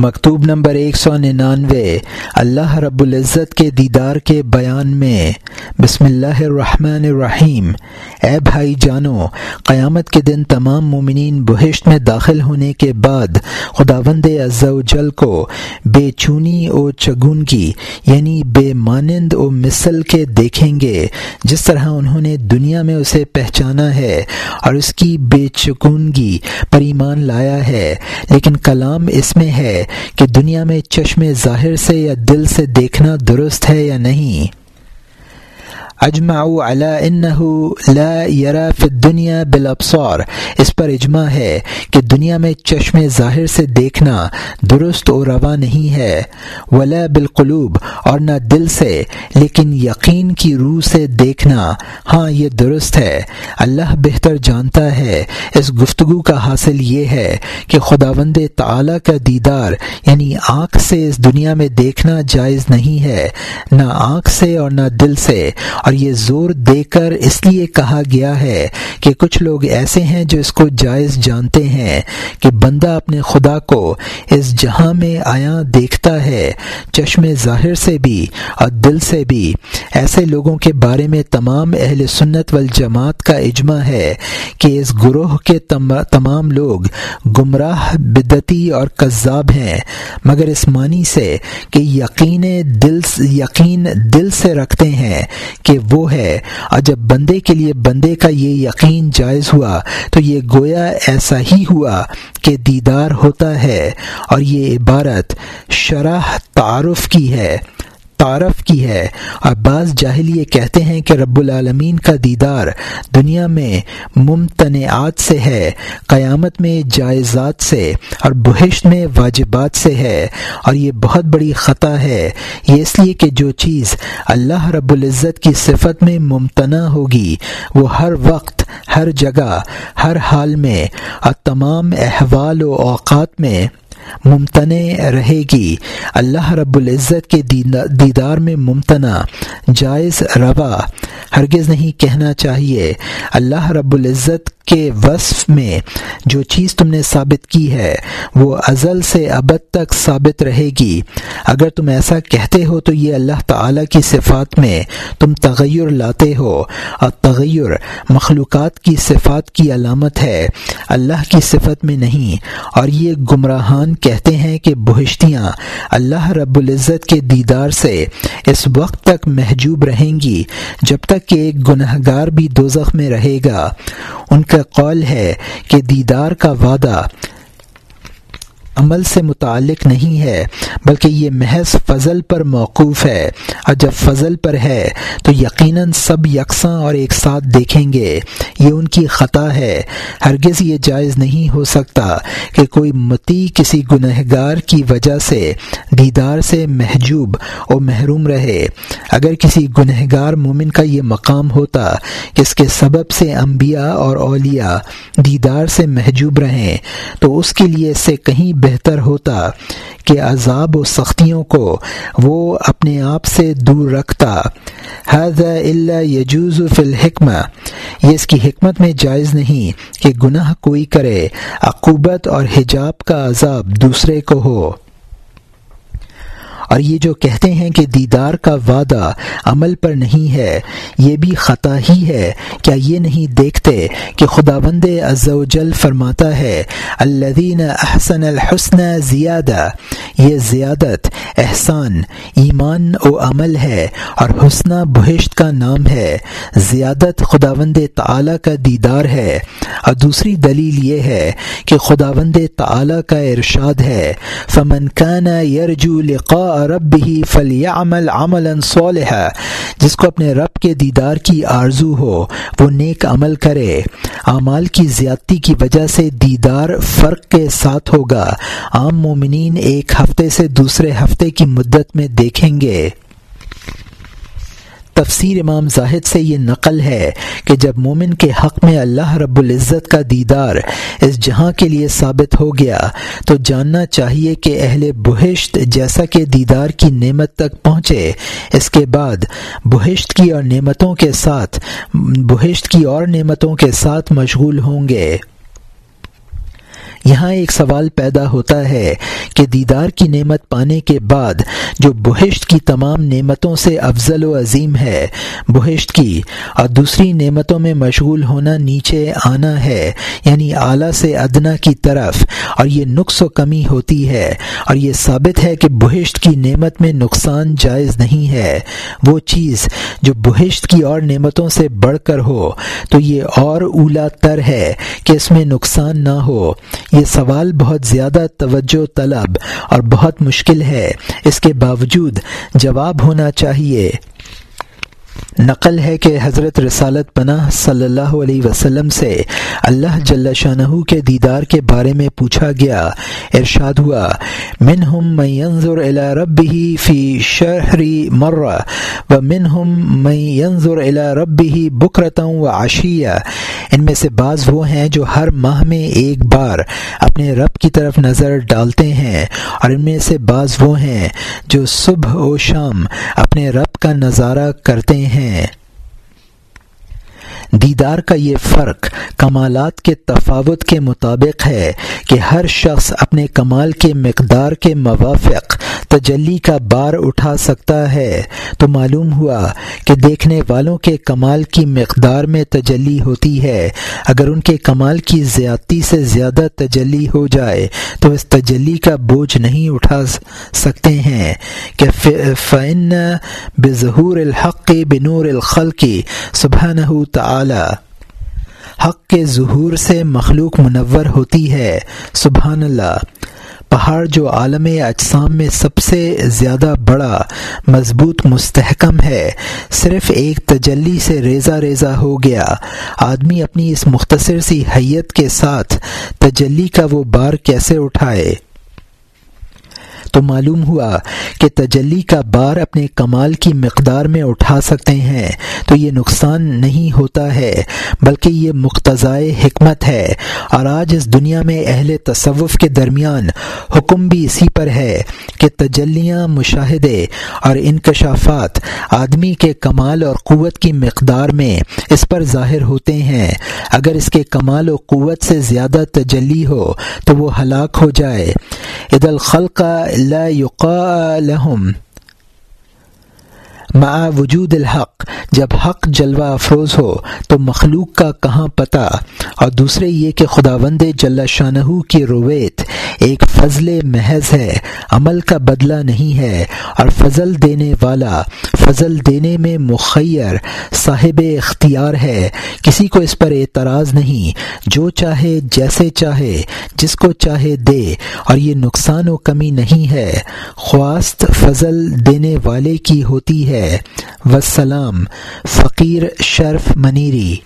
مکتوب نمبر ایک سو ننانوے۔ اللہ رب العزت کے دیدار کے بیان میں۔ بسم اللہ الرحمن الرحیم۔ اے بھائی جانو، قیامت کے دن تمام مومنین بہشت میں داخل ہونے کے بعد خدا وند جل کو بے چونی و چگونگی یعنی بے مانند و مثل کے دیکھیں گے۔ جس طرح انہوں نے دنیا میں اسے پہچانا ہے اور اس کی بے چکونگی پر ایمان لایا ہے، لیکن کلام اس میں ہے کہ دنیا میں چشم ظاہر سے یا دل سے دیکھنا درست ہے یا نہیں۔ اجماع على انه لا يرى في الدنيا بالابصار۔ اس پر اجماع ہے کہ دنیا میں چشم ظاہر سے دیکھنا درست و روا نہیں ہے۔ ولا بالقلوب اور نہ دل سے، لیکن یقین کی روح سے دیکھنا ہاں یہ درست ہے۔ اللہ بہتر جانتا ہے۔ اس گفتگو کا حاصل یہ ہے کہ خداوند تعالی کا دیدار یعنی آنکھ سے اس دنیا میں دیکھنا جائز نہیں ہے۔ نہ آنکھ سے اور نہ دل سے۔ اور یہ زور دے کر اس لیے کہا گیا ہے کہ کچھ لوگ ایسے ہیں جو اس کو جائز جانتے ہیں کہ بندہ اپنے خدا کو اس جہاں میں آیا دیکھتا ہے، چشم ظاہر سے بھی اور دل سے بھی۔ ایسے لوگوں کے بارے میں تمام اہل سنت والجماعت کا اجماع ہے کہ اس گروہ کے تمام لوگ گمراہ بدتی اور کذاب ہیں۔ مگر اس معنی سے کہ یقین دل یقین دل سے رکھتے ہیں کہ وہ ہے۔ اور جب بندے کے لیے بندے کا یہ یقین جائز ہوا، تو یہ گویا ایسا ہی ہوا کہ دیدار ہوتا ہے۔ اور یہ عبارت شرح تعارف کی ہے۔ تعارف کی ہے۔ اور بعض جاہل یہ کہتے ہیں کہ رب العالمین کا دیدار دنیا میں ممتنعات سے ہے، قیامت میں جائزات سے، اور بہشت میں واجبات سے ہے۔ اور یہ بہت بڑی خطا ہے۔ یہ اس لیے کہ جو چیز اللہ رب العزت کی صفت میں ممتنع ہوگی، وہ ہر وقت، ہر جگہ، ہر حال میں، اور تمام احوال و اوقات میں ممتنع رہے گی۔ اللہ رب العزت کے دیدار میں ممتنع جائز روا۔ ہرگز نہیں کہنا چاہیے۔ اللہ رب العزت کے وصف میں جو چیز تم نے ثابت کی ہے، وہ ازل سے ابد تک ثابت رہے گی۔ اگر تم ایسا کہتے ہو تو یہ اللہ تعالی کی صفات میں تم تغیر لاتے ہو۔ اور تغیر مخلوقات کی صفات کی علامت ہے۔ اللہ کی صفت میں نہیں۔ اور یہ گمراہان کہتے ہیں کہ بہشتیاں اللہ رب العزت کے دیدار سے اس وقت تک محجوب رہیں گی جب تک کہ ایک گناہ گار بھی دوزخ میں رہے گا۔ ان کا قول ہے کہ دیدار کا وعدہ عمل سے متعلق نہیں ہے، بلکہ یہ محض فضل پر موقوف ہے۔ اور جب فضل پر ہے، تو یقیناً سب یکساں اور ایک ساتھ دیکھیں گے۔ یہ ان کی خطا ہے۔ ہرگز یہ جائز نہیں ہو سکتا کہ کوئی متی کسی گنہ گار کی وجہ سے، دیدار سے محجوب اور محروم رہے۔ اگر کسی گنہ گار مومن کا یہ مقام ہوتا کہ اس کے سبب سے انبیاء اور اولیاء دیدار سے محجوب رہیں، تو اس کے لیے اس سے کہیں بہتر ہوتا کہ عذاب و سختیوں کو وہ اپنے آپ سے دور رکھتا۔ اللہ یجوز فی الحکمہ۔ یہ اس کی حکمت میں جائز نہیں کہ گناہ کوئی کرے، عقوبت اور حجاب کا عذاب دوسرے کو ہو۔ اور یہ جو کہتے ہیں کہ دیدار کا وعدہ عمل پر نہیں ہے، یہ بھی خطا ہی ہے۔ کیا یہ نہیں دیکھتے کہ خدا بند جل فرماتا ہے الدین احسن الحسن زیادہ، یہ زیادت، احسان، ایمان و عمل ہے اور حسنہ بہشت کا نام ہے۔ زیادت خدا بند تعلیٰ کا دیدار ہے۔ اور دوسری دلیل یہ ہے کہ خدا بند تعلیٰ کا ارشاد ہے، فمن کانا یرجو لقاء رب ہی فلی عمل عمل صالح جس کو اپنے رب کے دیدار کی آرزو ہو، وہ نیک عمل کرے۔ اعمال کی زیادتی کی وجہ سے دیدار فرق کے ساتھ ہوگا۔ عام مومنین ایک ہفتے سے دوسرے ہفتے کی مدت میں دیکھیں گے۔ تفسیر امام زاہد سے یہ نقل ہے کہ جب مومن کے حق میں اللہ رب العزت کا دیدار اس جہاں کے لیے ثابت ہو گیا، تو جاننا چاہیے کہ اہل بہشت جیسا کہ دیدار کی نعمت تک پہنچے، اس کے بعد بہشت کی اور نعمتوں کے ساتھ، بہشت کی اور نعمتوں کے ساتھ مشغول ہوں گے۔ یہاں ایک سوال پیدا ہوتا ہے کہ دیدار کی نعمت پانے کے بعد جو بہشت کی تمام نعمتوں سے افضل و عظیم ہے، بہشت کی، اور دوسری نعمتوں میں مشغول ہونا نیچے آنا ہے یعنی اعلیٰ سے ادنا کی طرف، اور یہ نقص و کمی ہوتی ہے، اور یہ ثابت ہے کہ بہشت کی نعمت میں نقصان جائز نہیں ہے۔ وہ چیز جو بہشت کی اور نعمتوں سے بڑھ کر ہو، تو یہ اور اولا تر ہے کہ اس میں نقصان نہ ہو۔ یہ سوال بہت زیادہ توجہ طلب اور بہت مشکل ہے۔ اس کے باوجود جواب ہونا چاہیے۔ نقل ہے کہ حضرت رسالت پناہ صلی اللہ علیہ وسلم سے اللہ جل شاہ کے دیدار کے بارے میں پوچھا گیا۔ ارشاد ہوا من ہم منظر الا رب ہی فی شہری مرہ، و من ہم منظر الا رب ہی بکرتوں و عشیہ۔ ان میں سے بعض وہ ہیں جو ہر ماہ میں ایک بار اپنے رب کی طرف نظر ڈالتے ہیں، اور ان میں سے بعض وہ ہیں جو صبح و شام اپنے رب کا نظارہ کرتے ہیں۔ ہیں دیدار کا یہ فرق کمالات کے تفاوت کے مطابق ہے کہ ہر شخص اپنے کمال کے مقدار کے موافق تجلی کا بار اٹھا سکتا ہے۔ تو معلوم ہوا کہ دیکھنے والوں کے کمال کی مقدار میں تجلی ہوتی ہے۔ اگر ان کے کمال کی زیادتی سے زیادہ تجلی ہو جائے تو اس تجلی کا بوجھ نہیں اٹھا سکتے ہیں۔ کہ فن بظہور الحق بنور الخلقی سبحانہ تعالی حق کے ظہور سے مخلوق منور ہوتی ہے، سبحان اللہ۔ پہاڑ جو عالم اجسام میں سب سے زیادہ بڑا، مضبوط، مستحکم ہے، صرف ایک تجلی سے ریزہ ریزہ ہو گیا۔ آدمی اپنی اس مختصر سی حیت کے ساتھ تجلی کا وہ بار کیسے اٹھائے؟ تو معلوم ہوا کہ تجلی کا بار اپنے کمال کی مقدار میں اٹھا سکتے ہیں، تو یہ نقصان نہیں ہوتا ہے، بلکہ یہ مقتضائے حکمت ہے۔ اور آج اس دنیا میں اہل تصوف کے درمیان حکم بھی اسی پر ہے کہ تجلیاں مشاہدے اور انکشافات آدمی کے کمال اور قوت کی مقدار میں اس پر ظاہر ہوتے ہیں۔ اگر اس کے کمال و قوت سے زیادہ تجلی ہو تو وہ ہلاک ہو جائے۔ عید الخلق لا يقال لهم. مع وجود الحق، جب حق جلوہ افروز ہو تو مخلوق کا کہاں پتہ؟ اور دوسرے یہ کہ خدا وند جل شاہ کی رویت ایک فضل محض ہے، عمل کا بدلہ نہیں ہے، اور فضل دینے والا، فضل دینے میں مخیر، صاحب اختیار ہے۔ کسی کو اس پر اعتراض نہیں، جو چاہے جیسے چاہے، جس کو چاہے دے، اور یہ نقصان و کمی نہیں ہے۔ خواست فضل دینے والے کی ہوتی ہے وسلام فقیر شرف منیری